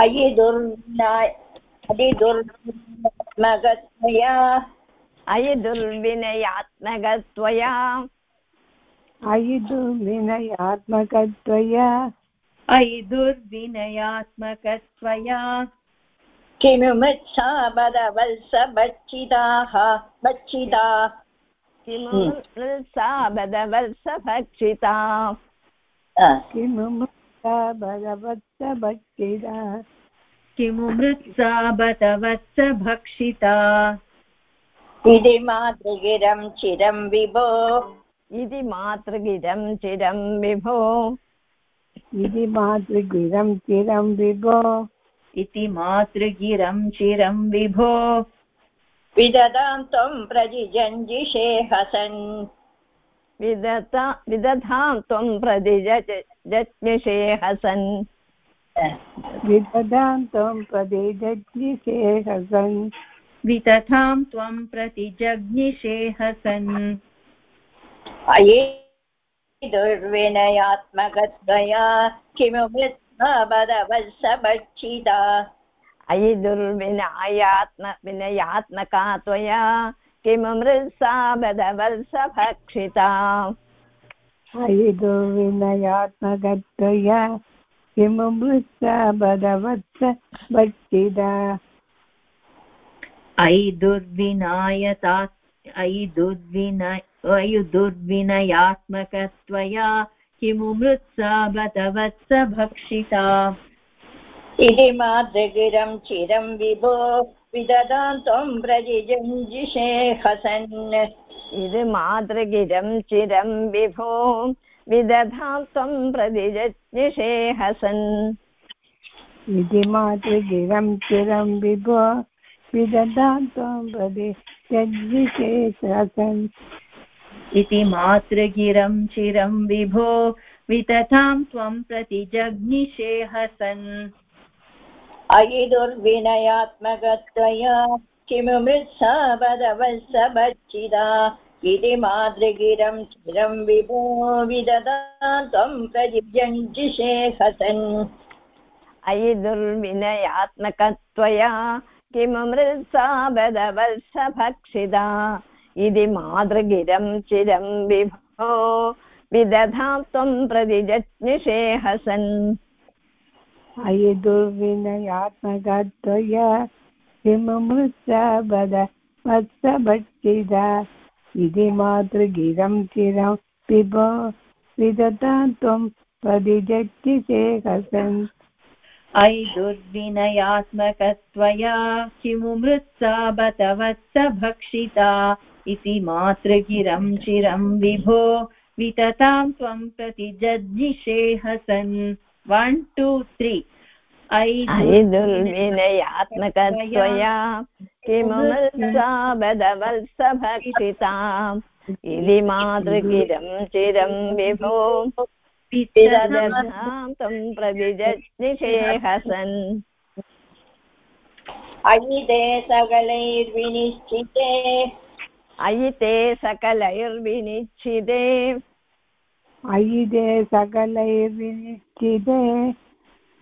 अयि दुर्नाय अयि दुर्मगत्वया अयि दुर्विनयात्मकत्वया अयि दुर्विनयात्मकत्वया अयि दुर्विनयात्मकत्वया किमु मृत्सा बदवल्स भक्षिता किमु मृत्सा बदवल्स भक्षिता किमु मृत्सा बदवत्स भक्षिता किमु मृत्सा बदवत्स भक्षिता इति मातृगिरं चिरं विभो। इति मातृगिरं चिरं विभो। इति मातृगिरं चिरं विभो। इति मातृगिरं चिरं विभो। विददां त्वं प्रजिजञ्जिषे हसन् विदता विदधां त्वं प्रतिजज्ञिषे हसन् विदधां त्वं प्रतिजज्ञिषे हसन् वितथां त्वं प्रतिजज्ञिषे हसन् अये दुर्विनयात्मकत्वया किमु मृत्सबदवत्सभक्षिता अयि दुर्विनयात्म विनयात्मका त्वया किममृत्सा बदवत्सभक्षिता अयि दुर्विनयात्मकत्वया किममृत्सा बदवत्स भक्षिता अयि दुर्विनायता अयि दुर्विनय अयि दुर्विनयात्मकत्वया किमु मृत्सा बतवत्स भक्षिता इति मातृगिरं चिरं विभो विददां त्वं प्रजिजञ्जिषे हसन्। इति मातृगिरं चिरं विभो विदधां त्वं प्रतिजज्ञिषे हसन्। इति मातृगिरं चिरं विभो विदधां त्वं प्रतिजज्ञिषे हसन्। इति मातृगिरं चिरं विभो वितथां त्वं प्रतिजग्निषे हसन्। अयि दुर्विनयात्मकत्वया किमु मृत्सा बदवत्स भक्षिता इति मातृगिरं चिरं विभो विददां त्वं प्रजिजञ्जिषे हसन् अयि दुर्विनयात्मकत्वया किममृत्सा बदवत्स भक्षिता इति मातृगिरं चिरं विभो विदधा त्वं प्रतिजज्ञिषे हसन् अयि दुर्विनयात्मकत्वया किममृत्सा बद वत्स भक्षिता इति मातृगिरं चिरं पिबो, विदतां त्वं प्रतिजज्ञिषे हसन् अयि दुर्विनयात्मकत्वया किमु मृत्सा बतवत्स भक्षिता इति मातृगिरं चिरं विभो विततां त्वं हसन् वन् टु अयि दुर्विनयात्मकत्वया किममृत्सा इति मातृगिरं चिरं विभो। तं हसन्। अयि ते सकलैर्विनिश्चिते। अयि ते सकलैर्विनिश्चिते। अयि ते सकलैर्विनिश्चिते।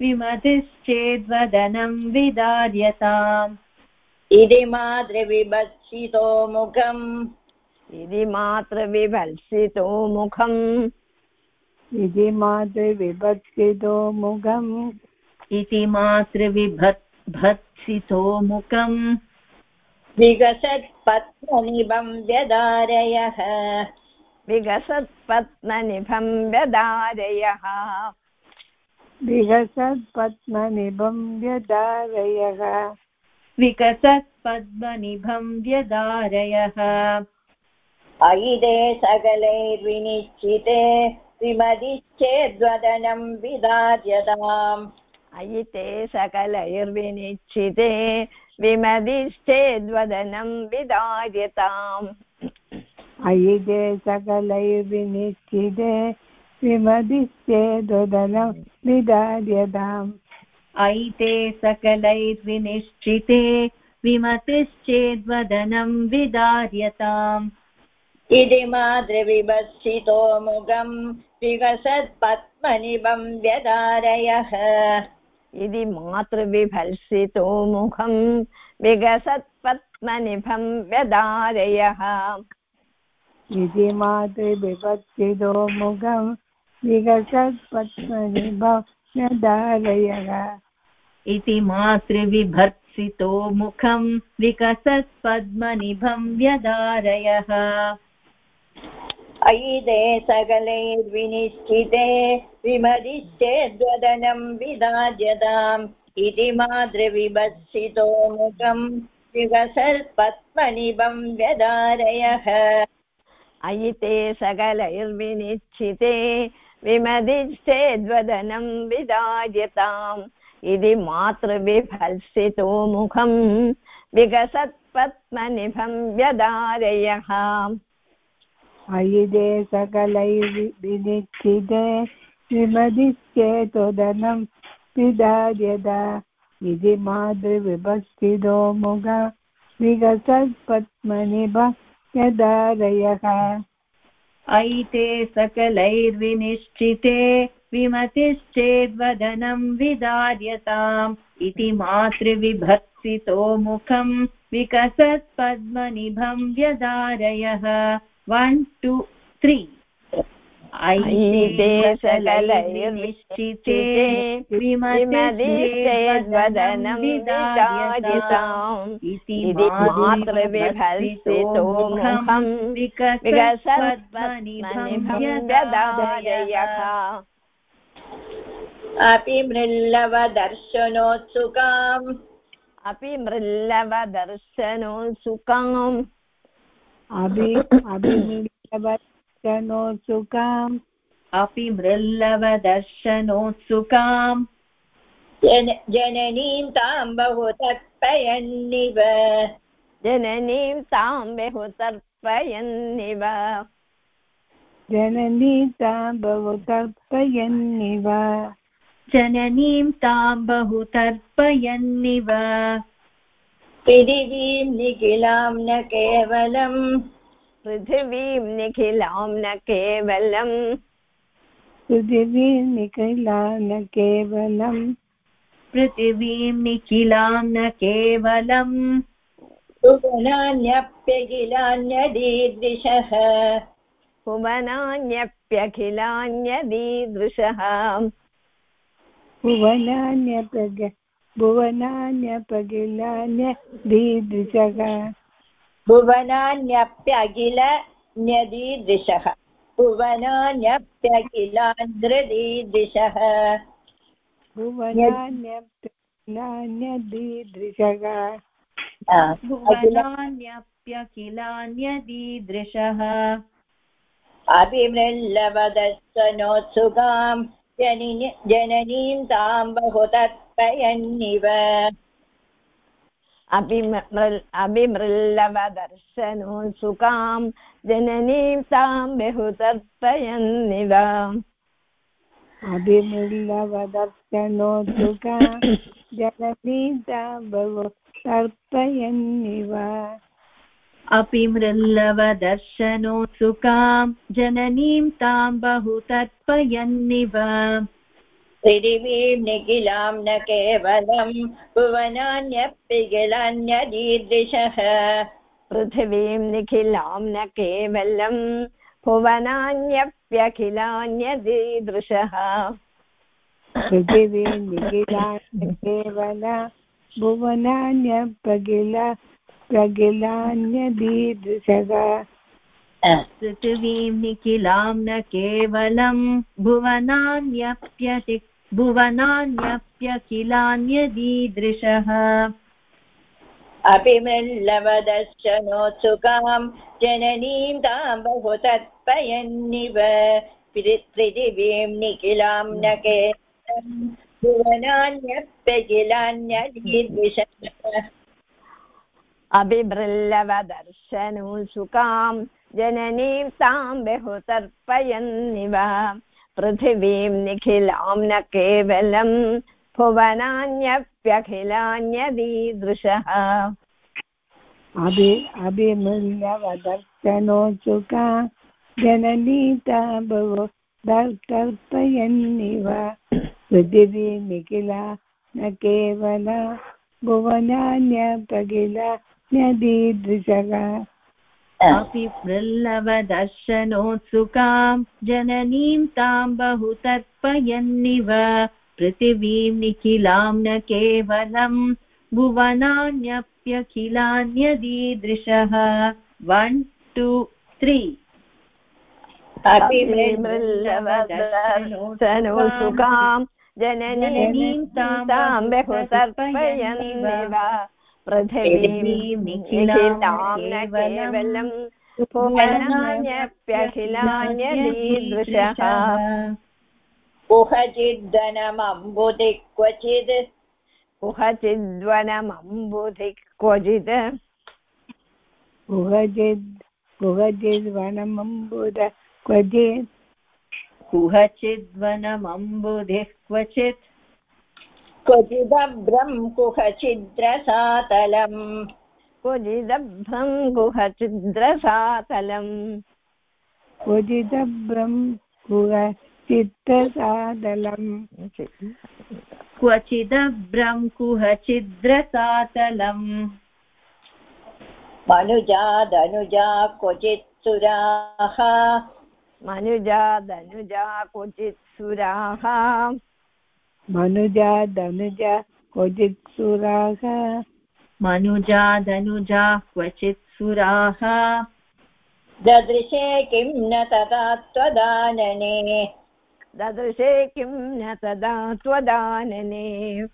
विमतिश्चेद्वदनं विदार्यताम्। इति मातृविभत्सितो मुखम्। इति मातृविभल्सितो मुखम्। इति मातृविभत्सितो मुखम्। इति मातृविभत् भत्सितो मुखम्। विगसत्पत्मनिभं व्यदारयः। विगसत्पत्ननिभं व्यदारयः। विगसत्पद्मनिभं व्यदारयः विकसत् पद्मनिभं व्यदारयः अयिदे सकलैर्विनिश्चिते विमदिश्चेद्वदनं विदार्यताम्। अयिते सकलैर्विनिश्चिते विमदिश्चेद्वदनं विदार्यताम्। अयिजे सकलैर्विनिश्चिते विमदिश्चेदुदनं विदार्यताम् ऐते सकलैर्विनिश्चिते विमतिश्चेद्वदनं विदार्यताम्। इति मातृविभत्सितो मुखं विकसत्पद्मनिभं व्यधारयः इति मातृविभल्सितो मुखं विगसत्पद्मनिभं व्यदारयः। इति मातृविभक्तिदो मुखं विकसत्पद्मनिभवदारयः इति मातृविभर्त्सितो मुखं विकसत्पद्मनिभं व्यदारयः। अयिदे सकलैर्विनिश्चिते विमदिश्चेद्वदनं विदार्यताम् इति मातृविभत्सितो मुखं विकसत्पद्मनिभं व्यधारयः अयिते सकलैर्विनिश्चिते विमदिश्चेद्वदनं विदार्यताम् इति मातृविभल्सितो मुखं विकसत्पद्मनिभं व्यदारयः। अयिदे सकलैर्विनिश्चिते विमदिश्चेतोदनं विदार्यदा इति मातृविभक्तिदो मुख विगसत्पद्मनिभ यदारयः ऐते सकलैर्विनिश्चिते विमतिश्चेद्वदनं विदार्यताम् इति मातृविभक्सितो मुखं विकसत्पद्मनिभं व्यदारयः। वन् टु त्री ऐते सकलैर्विनिश्चिते विमदिश्चेद्वदनं विदार्यताम्। इति मातृविभल्सितो मुखं अपि मृल्लवदर्शनोत्सुकाम्। अपि मृल्लवदर्शनोत्सुकाम्। अभि अभिमिलवचनोत्सुकाम् अपि मृल्लवदर्शनोत्सुकाम्। जन जननीं तां बहु तर्पयन्निव जननीं तां बहु तर्पयन्निव जननीतां बहु तर्पयन्निव जननीं तां बहु तर्पयन्निव पृथिवीं निखिलां न केवलम्। पृथिवीं निखिलां न केवलम्। पृथिवीं निखिला न केवलम्। पृथिवीं निखिलां न केवलम्। भुवनान्यप्यखिलान्यदीदृशः भुवनान्यप्यखिलान्यदीदृशः। भुवनान्यपग भुवनान्यपगिलान्यदीदृशः भुवनान्यप्यखिल न्यदीदृशः। भुवनान्यप्यखिलान्द्रदीदृशः। भुवनान्यपगिलान्यदीदृशः भुवनान्यप्यखिलान्यदीदृशः अभिमृल्लवदस्तनोत्सुकां जननि जननीं तां बहु तर्पयन्निव अभिमृल् अभिमृल्लवदर्शनोत्सुकां जननीं तां बहु तर्पयन्निव अभिमुल्लवदर्शनोत्सुका जननीतां बहु तर्पयन्निव अपि मृल्लवदर्शनोत्सुकां जननीं तां बहु तर्पयन्निव पृथिवीं निखिलां न केवलं भुवनान्यप्यखिलान्यदीदृशः पृथिवीं निखिलां न केवलं भुवनान्यप्यखिलान्यदीदृशः पृथिवीं निखिला केवल भुवनान्यपगिला प्रगिलान्यदीदृशः पृथिवीं निखिलां न केवलं भुवनान्यप्यति भुवनान्यप्यखिलान्यदीदृशः। अपि मृल्लवदर्शनोत्सुकां जननीं तां बहु तत्पयन्निव पृथिवीं निखिलां न केवलं भुवनान्यप्यखिलान्यदीर्विषः अभिमृल्लवदर्शनोत्सुकां जननीं तां बहुतर्पयन्निव पृथिवीं निखिलां न केवलं भुवनान्यप्यखिलान्यदीदृशः। अभि अभिमूल्यवदर्शनोत्सुका जननीता भवो दर्पयन्निव पृथिवी निखिला न केवल भुवनान्यपखिला न्यदीदृशः अपि प्रल्लवदर्शनोत्सुकां जननीं तां बहु तर्पयन्निव पृथिवीं निखिलां न केवलं भुवनान्यप्यखिलान्यदीदृशः। वन् टु त्री अपि मृल्लवदर्शनोत्सुकां जननीं तां बहुतर्पयन्निव। पृथिवीं कुहचिद्धनमम्बुधि क्वचित् कुहचिद्वनमम्बुधि क्वचित् कुहचिद् कुहचिद्वनमम्बुद क्वचित् कुहचिद्वनमम्बुधिः क्वचित् क्वचिदभ्रं कुहचिद्रसातलम् क्वचिदभ्रं गुहचिद्रसातलम् क्वचिदभ्रं कुहचित्तसादलम् क्वचिदभ्रं कुहचिद्रसातलम् मनुजादनुजा क्वचित् सुराः मनुजा धनुजा क्वचित् सुराः मनुजा धनुजा क्वचित् सुराः। मनुजा धनुजा क्वचित् सुराः। ददृशे किं न तथा त्वदानने। ददृशे किं न तदा त्वदानने।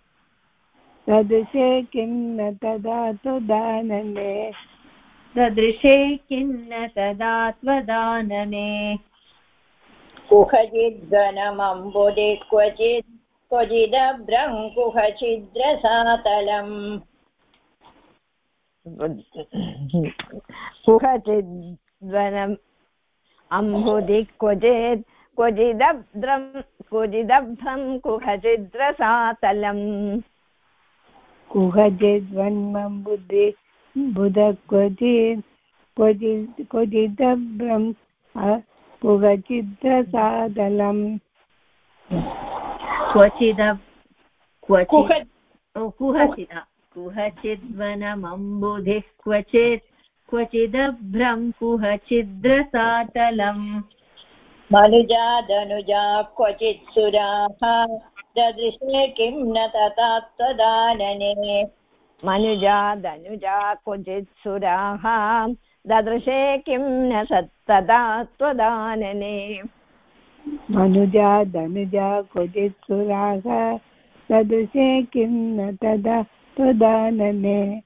सदृशे किं न तदा त्वदानने। ददृशे किन्न तदा त्वदानने। कुहचिद्घनमम्बुधि क्वचित् क्वचिदभ्रं कुहचिद्रसातलम् कुहचिद्वनम् अम्बुधि क्वचित् क्वचिदभ्रं क्वचिदभ्रं कुहचिद्रसातलम् कुहचिद्वन्मं बुद्धि बुध क्वचित् क्वचित् क्वचिदभ्रं कुहचिद्रसादलम् क्वचिद कुहचिद कुहचिद्वनमम्बुधिः क्वचित् क्वचिदभ्रं कुहचिद्रसातलम् मनुजादनुजा क्वचित् सुराः। ददृशे किं न तथा त्वदानने। मनुजा धनुजा क्वचित् सुराः। ददृशे किं न सत्तदा त्वदानने। मनुजा धनुजा क्वचित् सुराः सदृशे किं न तदा त्वदानने।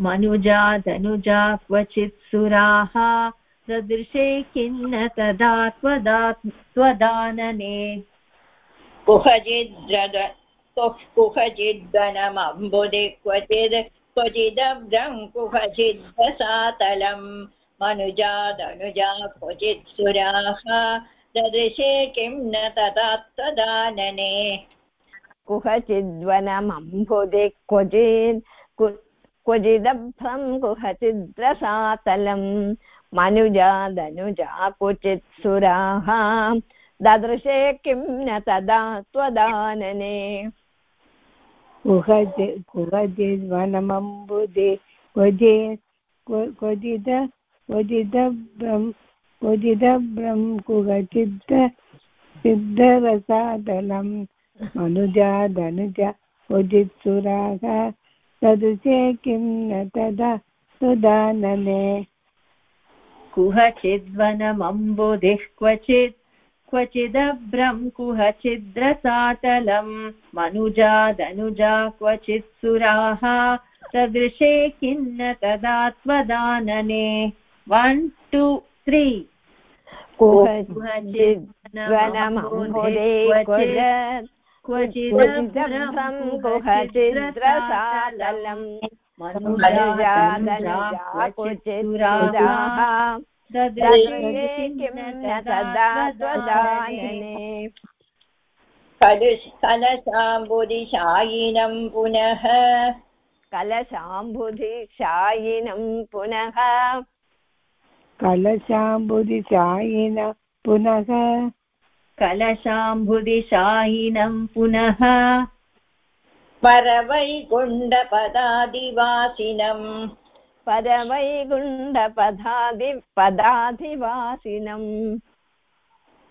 मनुजा धनुजा क्वचित् सुराः सदृशे किन्न तदा त्वदा त्वदानने। कुहचिद्रद कुहचिद्घनमम्बुधि क्वचिद् क्वचिदभ्रं कुहचिद्रसातलम् मनुजादनुजा क्वचित् सुराः ददृशे किं न तथा त्वदानने कुहचिद्वनमम्बुधि क्वचित् कु- क्वचिदभ्रं कुहचिद्रसातलम् मनुजा धनुजा क्वचित् सुराः। ददृशे किं न तदा त्वदानने। कुहचि कुहचिद्वनमम्बुधि क्वचित् क्वचिद क्वचिदभ्रं क्वचिदभ्रं कुहचिद् सिद्धरसादलं मनुजा धनुजा क्वचित् सुराः सदृशे किं न तदा तदानने कुहचिद्वनमम्बुधिः क्वचित् क्वचिदभ्रं कुहचिद्रसातलम् मनुजा धनुजा क्वचित् सुराः सदृशे किन्न तदा त्वदानने। वन् टु त्री क्वचिदभ्रं कुहचिद्रसादलम् मनुजादनुजा ददृशे किं न तदा त्वदानने कलशाम्बुदिशायिनं पुनः। कलशाम्बुधिशायिनं पुनः। कलशाम्बुदिशायिन पुनः। कलशाम्बुदिशायिनं पुनः। परवैकुण्डपदादिवासिनम् परवैकुण्डपदादि पदाधिवासिनम्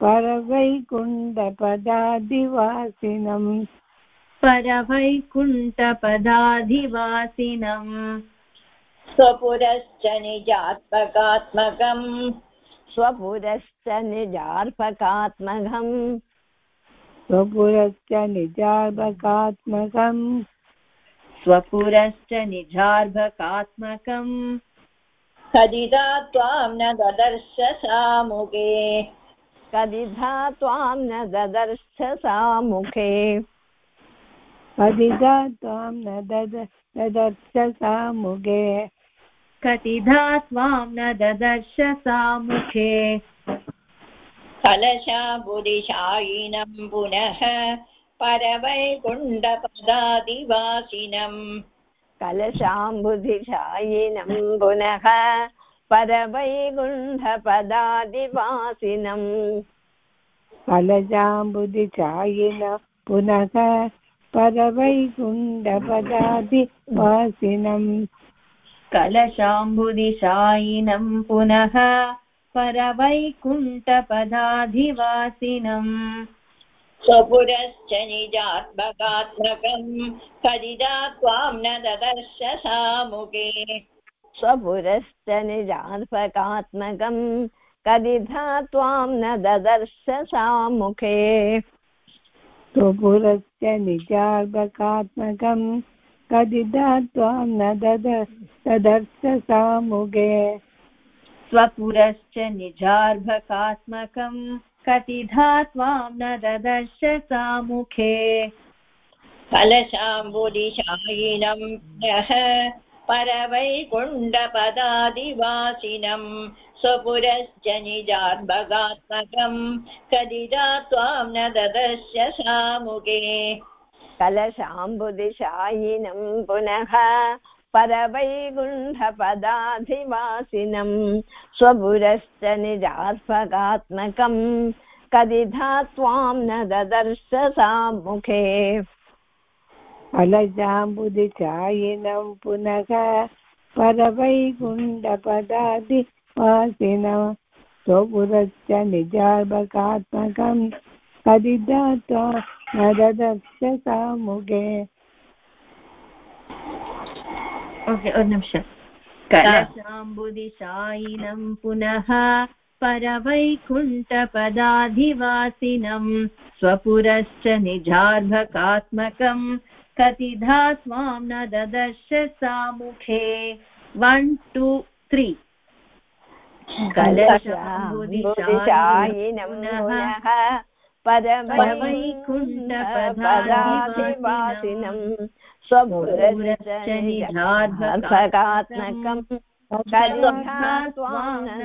परवैकुण्डपदादिवासिनम् परवैकुण्ठपदाधिवासिनम् स्वपुरश्च निजात्मकात्मकम् स्वपुरश्च निजार्पकात्मकम् स्वपुरश्च निजार्भकात्मकम् स्वपुरश्च निजार्भकात्मकम् कदिदा त्वां न ददर्श सामुखे। कदिधा त्वां न ददर्श सामुखे। कदिदा त्वां न ददर्श सामुगे कतिधा त्वां न ददर्श सामुखे। कलशाम्बुदिशायिनं पुनः परवैकुण्डपदादिवासिनम् कलशाम्बुधिशायिनं पुनः परवैकुण्ठपदादिवासिनम् कलजाम्बुदिचायिन पुनः परवैकुण्डपदादिवासिनम् कलशाम्बुदिशायिनं पुनः परवैकुण्ठपदाधिवासिनम्। स्वपुरश्च निजात्मकात्मकम् कदिदा त्वां न ददर्श सामुखे स्वपुरश्च निजार्पकात्मकम् कदिधा त्वां न ददर्श सामुखे स्वपुरश्च निजार्भकात्मकम् कदिदा त्वां न दद ददर्श सामुगे स्वपुरश्च निजार्भकात्मकम् कतिधा त्वां न ददर्श सामुखे कलशाम्बुदिशायिनं पुनः परवैकुण्डपदादिवासिनम् स्वपुरश्च निजात्मकात्मकम् कदिदा त्वां न ददर्श सामुखे कलशाम्बुदिशायिनं पुनः परवैकुण्ठपदाधिवासिनं स्वपुरश्च निजात्मकात्मकम् कदिधा त्वां न ददर्श सामुखे। अलजाम्बुदिचायिनं पुनः परवैकुण्डपदादिवासिनम् स्वपुरश्च निजार्भकात्मकम् हरिदाता नरदस्य पुनः परवैकुण्ठपदाधिवासिनम् स्वपुरश्च निजार्भकात्मकम् कतिधा त्वां न ददर्श सामुखे वन् टु त्रि कलशाम्बुदिशायिनम् पुनः न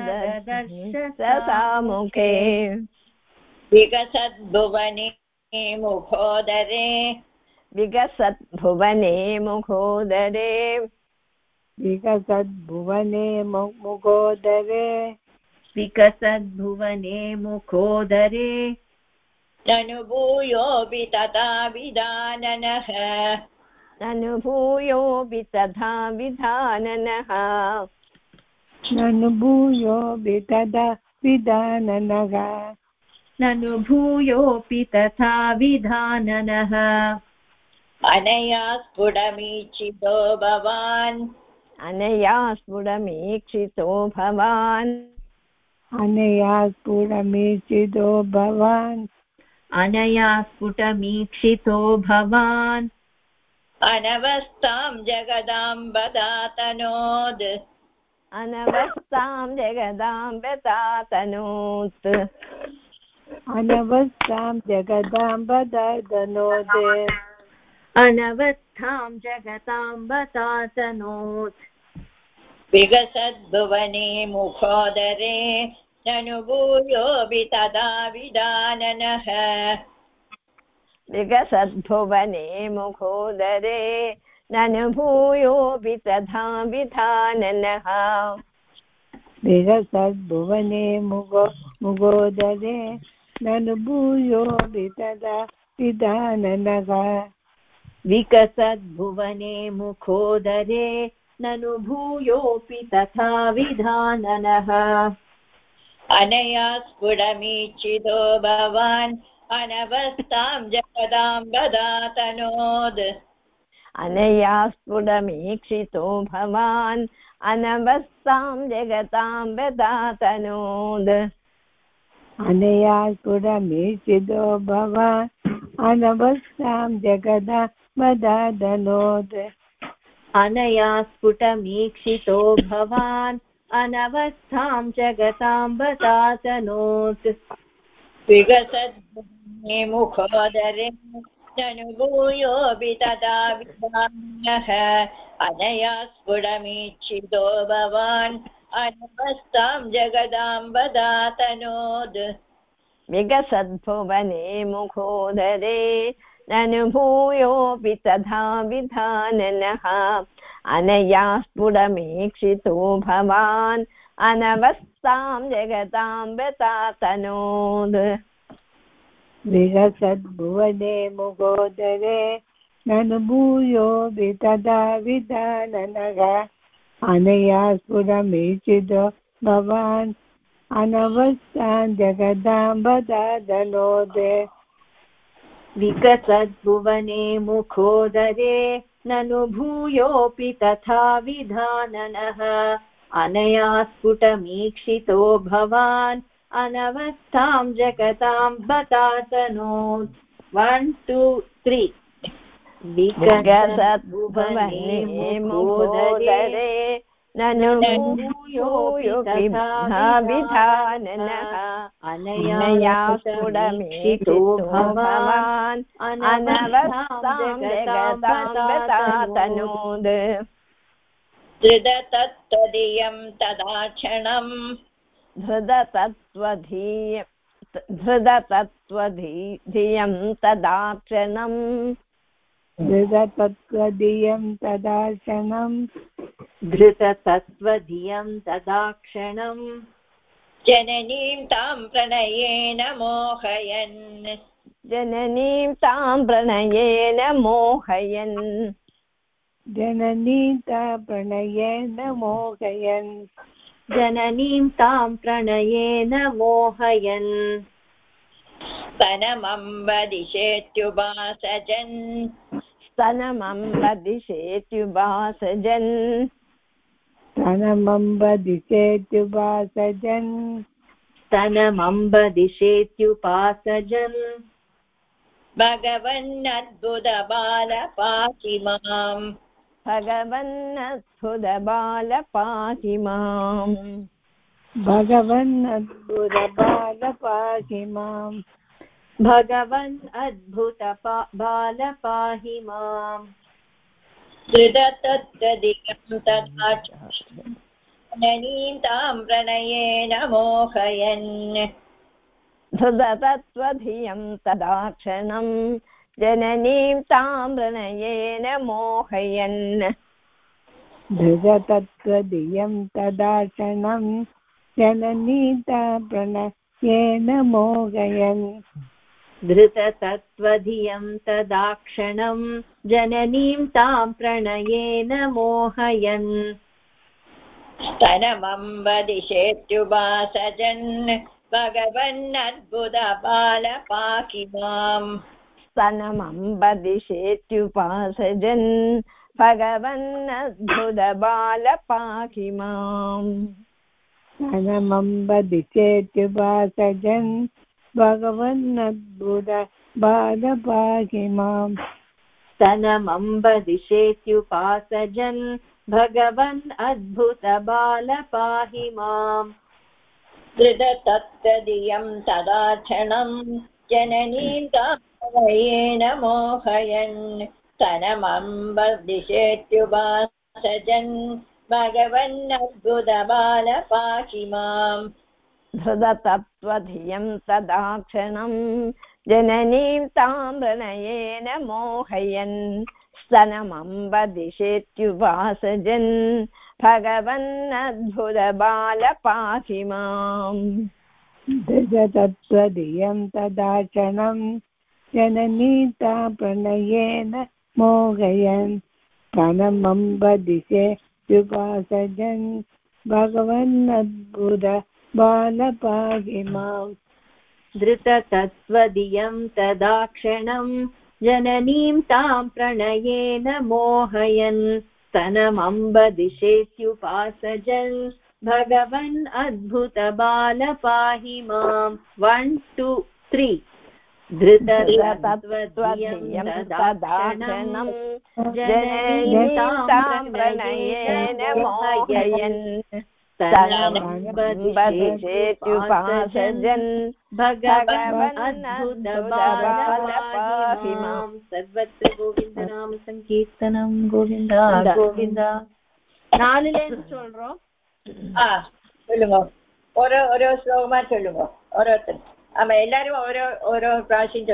ददर्श सामुखे विकसद्भुवने मुखोदरे। विकसद्भुवने मुखोदरे। विकसद्भुवने मुखोदरे। विकसद्भुवने मुखोदरे। ननुभूयोऽपि तथा विदाननः अनुभूयोऽपि तथा विधाननः। ननु भूयो वितदा विदाननः ननु तथा विधाननः। अनया स्फुटमीक्षितो भवान्। अनया स्फुटमीक्षितो भवान्। अनया स्फुटमीचितो भवान्। अनया स्फुटमीक्षितो भवान्। अनवस्थां जगदाम्बदातनोद्। अनवस्थां जगदाम्बतातनोत् अनवस्थां जगदाम्बदनोदे अनवस्थां जगताम्बतातनोत् विगसद्भुवने मुखोदरे ननुभूयोऽपि तदा विदाननः विगसद्भुवने मुखोदरे ननुभूयोऽपि तथा विधाननः विगसद्भुवने मुगो मुगोदरे ननुभूयोऽपि तदा विधाननः विकसद्भुवने मुखोदरे ननु भूयोऽपि तथा विधाननः अनया स्फुटमीक्षितो भवान् अनवस्थां जगदां ददातनोद् अनया स्फुटमीक्षितो भवान् अनवस्थां जगतां वदातनोद् अनया स्फुटमीक्षितो भवान् अनवस्थां जगदा वदादनोत् अनया स्फुटमीक्षितो भवान् अनवस्थां जगतां बतातनोत् विगसद्भुवने मुखोदरे तदा विधानः अनया स्फुटमीक्षितो भवान् अनवस्थां जगदां वदातनोद् विगसद्भुवने मुखोदरे ननुभूयोऽपि तथा विधाननः। अनया स्फुटमीक्षितो भवान् अनवस्थां जगतां वतातनोद् विगसद्भुवने मुगोदरे ननुभूयोऽपि तदा विधाननः अनया स्फुरमीचितो भवान् अनवस्थां जगदां वदादनोदे विकसद्भुवने मुखोदरे ननु भूयोऽपि तथा विधाननः। अनया स्फुटमीक्षितो भवान् अनवस्थां जगतां बतातनोत् वन् टु त्रि विगसद्भुवने मुखोदरे। विधाननः अनया स्फुटमीक्षितो भवान् अनवस्थां जगतां। तदा क्षणम् धृततत्त्वधीय धृततत्त्वधियं तदाक्षणम्। धृततत्त्वदीयं तदार्शनं धृततत्त्वधियं तदाक्षणम्। जननीं तां प्रणयेन मोहयन्। जननीं तां प्रणयेन मोहयन्। जननीता प्रणयेन मोहयन्। जननीं तां प्रणयेन मोहयन्। स्तनमम्बदिशेत्युपासजन् स्तनमम्बदिशेत्युभासजन् स्तनमम्बदिशेत्युपासजन् स्तनमम्बदिशेत्युपासजन् भगवन्नद्भुतबालपाहि माम् भगवन्नद्भुतबाल पाहि माम् भगवन्नद्भुतबाल पाहि माम् भगवन् अद्भुत बाल पाहि माम् धृततत्त्वदिकं तथा जननीं तां प्रणयेन मोहयन्। धृततत्त्वधियं तदाक्षणं जननीं तां मोहयन् धृततत्त्वदियं तदाशनं जननीता प्रणयेन मोहयन्। धृततत्त्वधियं तदाक्षणं जननीं तां प्रणयेन मोहयन्। स्तनमम्बदिशेत्युपासजन् भगवन्नद्भुतबालपाहि माम् स्तनमम्बदिशेत्युपासजन् भगवन्नद्भुतबाल पाहि माम् स्तनमम्बदिशेत्युपासजन् भगवन्नद्भुत बाल पाहि माम् स्तनमम्बदिशेत्युपासजन् भगवन् अद्भुतबाल पाहि माम् धृततत्तदीयं तदा जननीं तामयेन मोहयन् स्तनमम्बदिशेत्युपासजन् भगवन्नद्भुतबाल पाहि माम् धृततत्त्वधियं तदा क्षणं जननीं ताम्रनयेन मोहयन् स्तनमम्बदिशेत्युपासजन् भगवन्नद्भुतबाल पाहि माम् दृजतत्त्वधियं तदा क्षणं जननीता प्रणयेन मोहयन् युपासजन् भगवन्नद्भुत बालपाहि धृततत्त्वदियं तदा क्षणं जननीं तां प्रणयेन मोहयन्। स्तनमम्बदिशेत्युपासजन् भगवन् अद्भुतबाल पाहि माम् वन् टु त्री धृततत्त्वधियं तदा जननीं तां प्रणयेन मोहयन्। सनमन्वदिषेत्युपासजन् भगवन्नद्भुतबालपाहि माँ सर्वत्र गोविन्दनाम सङ्कीर्तनं गोविन्दा गोविन्दा நாலு லைன் சொல்றோம் ஆ சொல்லுங்க ஒரு ஒரு ஸ்லோகமா சொல்லுங்க ஒருத்தர் ஆமா எல்லாரும் ஓரோ ஓரோ பிராவசியம்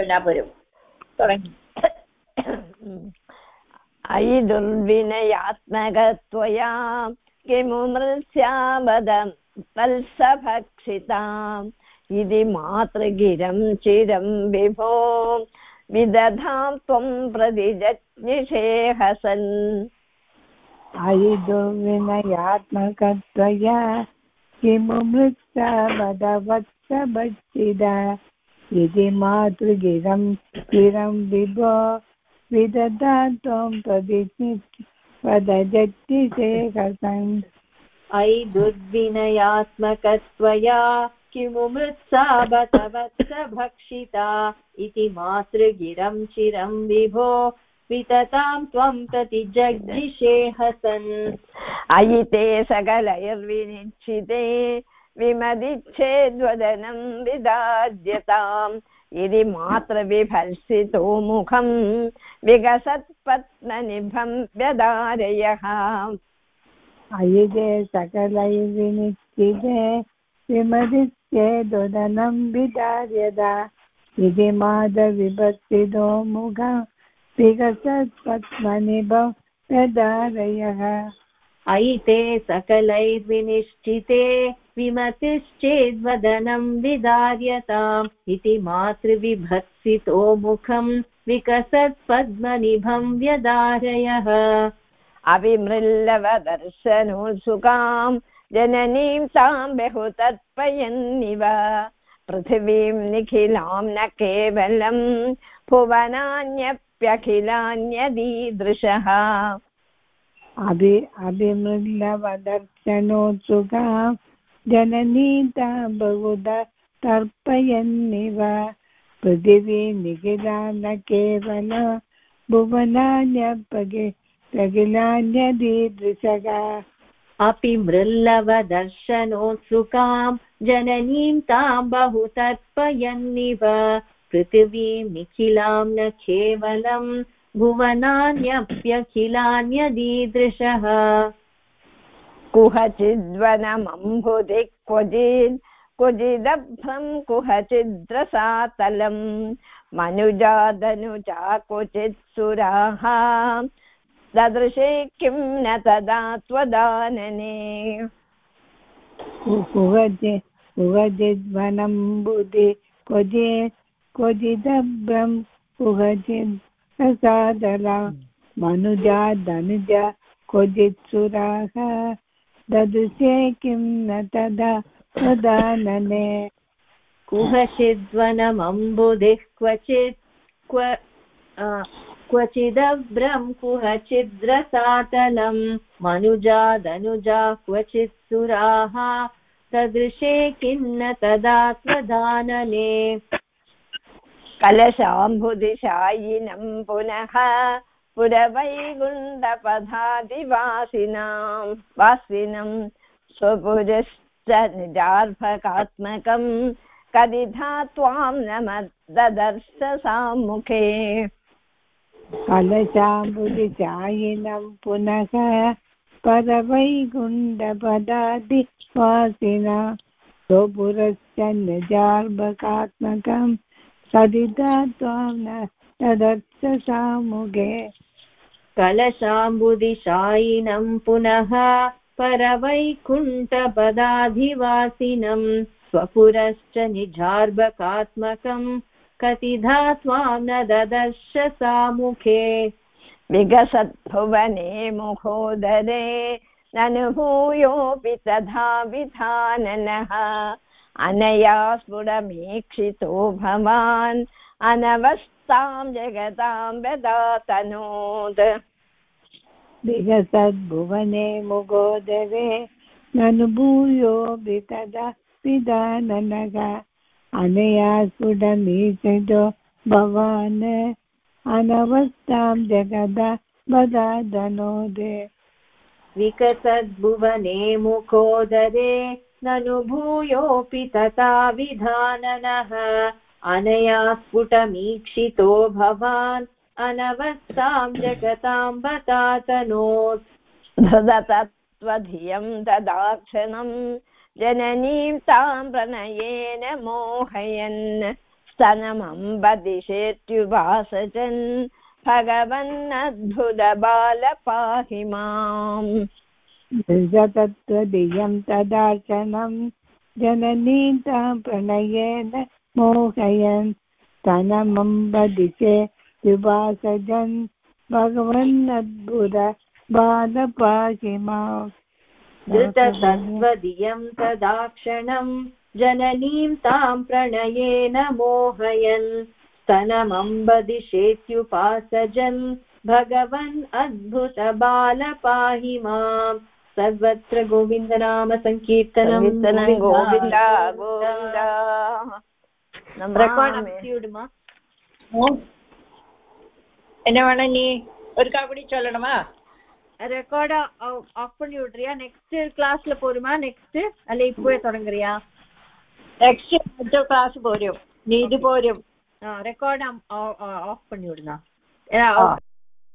किमु मृत्स्यावद वत्सभक्षिताम्। इति मातृगिरं चिरं विभो विदधां त्वं प्रति जज्ञिषेहसन् अयि दुर्विनयात्मकत्वया किमु मृत्सा वदवत्सभक्षिद इति मातृगिरं चिरं विभो विदधा त्वं प्रति वदजत्तिशेखसन् अयि दुर्विनयात्मकत्वया किमु मृत्सा बतवत्स भक्षिता इति मातृगिरं चिरं विभो विततां त्वं प्रति जग्दिशेहसन् अयि ते सकलैर्विनिश्चिते विमदिच्छेद्वदनं विदाद्यताम् इति मातृविभर्षितो मुखं विकसत्पद्मनिभं व्यदारयः। अयुजे सकलैर्विनिश्चिते विमदिश्चेदुदनं विदार्यदा इति माधविभक्तिदो मुख विकसत्पद्मनिभं व्यदारयः। अयि ते सकलैर्विनिश्चिते विमतिश्चेद्वदनं विदार्यताम् इति मातृविभत्सितो मुखं विकसत्पद्मनिभं व्यदारयः। अविमृल्लवदर्शनोत्सुकां जननीं तां बहुतत्पयन्निव पृथिवीं निखिलां न केवलं भुवनान्यप्यखिलान्यदीदृशः। अभि अभिमृल्लवदर्शनोत्सुकां जननीता बहुधा तर्पयन्निव पृथिवी निखिला न केवल भुवनान्यपगे अखिलान्यदीदृशः अपि मृल्लवदर्शनोत्सुकां जननीं तां बहु तर्पयन्निव पृथिवीं न केवलं भुवनान्यप्यखिलान्यदीदृशः। कुहचिद्वनमम्बुधि क्वचित् क्वचिदभ्रं कुहचिद्रसातलं मनुजादनुजा क्वचित् सुराः ददृशे किं न तदा त्वदानने। कुहचिद्वनं बुधि क्वचित् क्वचिदभ्रं कुहचित् प्रसादला मनुजा धनुजा क्वचित् सुराः ददृशे किं न तदा तदानने कुहचिद्वनमम्बुधिः क्वचित् क्व क्वचिदभ्रं कुहचिद्रसातलं। मनुजा धनुजा क्वचित् सुराः। तदृशे किन्न तदा त्वदानने कलशाम्बुधिशायिनं पुनः पुरवैगुण्डपदादिवासिनां वासिनं स्वपुरश्च निजार्भकात्मकं कदिधा त्वां न ददर्श साम्मुखे कलशाम्बुदिचायिनं पुनः परवैकुण्डपदादिवासिना स्वपुरश्च निजार्भकात्मकं सदिता त्वां न तदर्थ सामुखे कलशाम्बुदिशायिनं पुनः परवैकुण्ठपदाधिवासिनं स्वपुरश्च निजार्भकात्मकं कतिधा त्वां न ददर्श सामुखे विगसद्भुवने मुखोदरे ननुभूयोऽपि तथा विधाननः। अनया स्फुटमीक्षितो भवान् अनवस्थां जगतां व्यदातनोत् विगसद्भुवने मुगोदरे ननुभूयोऽपि तदा पिदाननः अनया स्फुटमीक्षितो भवान्। अनवस्थां जगदा वदादनोदे विकसद्भुवने मुखोदरे ननुभूयोऽपि तथा विधाननः। अनया स्फुटमीक्षितो भवान् अनवस्थां जगतां बतातनोत् धृततत्त्वधियं तदाक्षणं जननीं तां प्रणयेन मोहयन् स्तनमम्बदिशेत्युपासजन् भगवन्नद्भुतबालपाहि माम्। तत्त्वदियं तदार्चनं जननीं तां प्रणयेन मोहयन् धनमम्बदिशे विभासजन् भगवन्नद्भुत बालपाहि माम् धृतसत्त्वदियं तदाक्षणं जननीं तां प्रणयेन मोहयन् स्तनमम्बदिशेत्युपासजन् भगवन् अद्भुत बालपाहि माम् सर्वत्र गोविन्दनामसङ्कीर्तनं गोविन्द। गोविन्द। விடுமா என்ன வேணா நீ ஒருக்கா அப்படி சொல்லணுமா? ரெக்கார்ட ஆஃப் பண்ணி விடுறியா? நெக்ஸ்ட் கிளாஸ்ல போதுமா? நெக்ஸ்ட் அல்ல இப்பவே தொடங்குறியா? நெக்ஸ்ட் அடுத்த கிளாஸ் போறோம் நீ இது போறோம் ரெக்கார்ட் ஆஃப் பண்ணி விடுனா